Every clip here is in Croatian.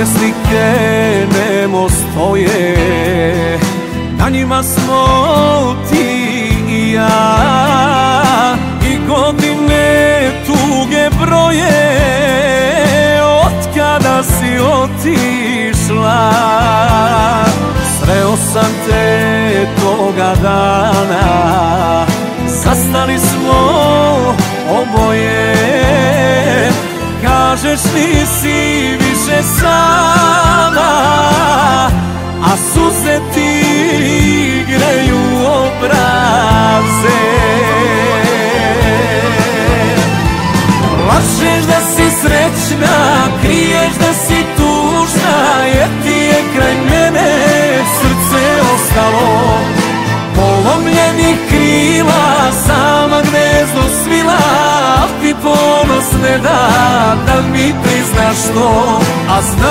Stare slike nemo stoje. Na njima smo ti i ja. I godine tuge broje. Od kada si otišla. Sreo sam te toga dana. Zastali smo oboje Kažeš nisi više sama A suze ti greju obraze Lažeš da si srećna, kriješ da si ne da, da mi priznaš to A znam,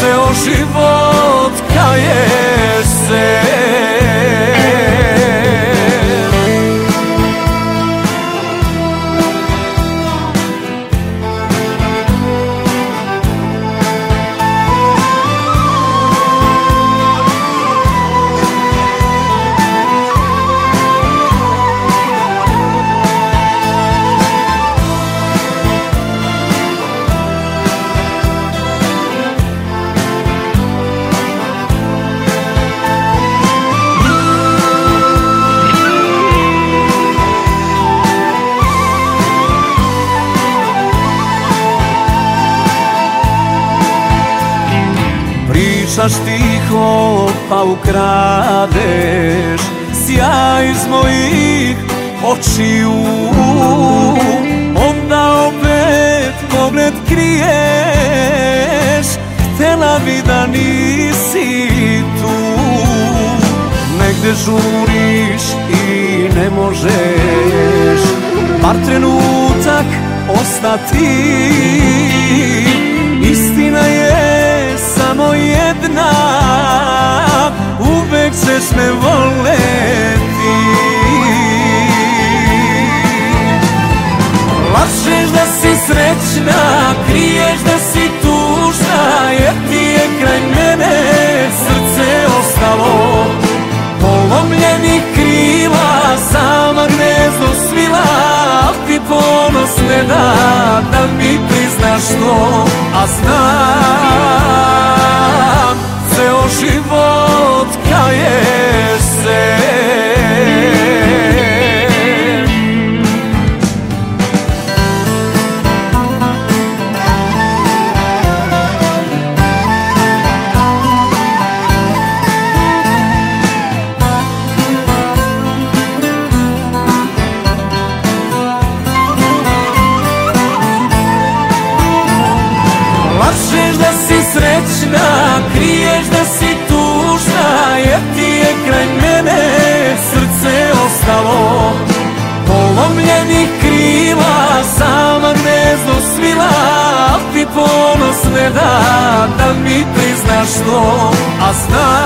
ceo život kaješ se Pričaš tiho pa ukradeš. Sjaj iz mojih očiju Onda opet pogled kriješ. Htjela bi da nisi tu Negde žuriš i ne možeš. Bar trenutak ostati samo jedna. Uvek ćeš me voleti. Lažeš da si srećna, Al ti ponos ne da,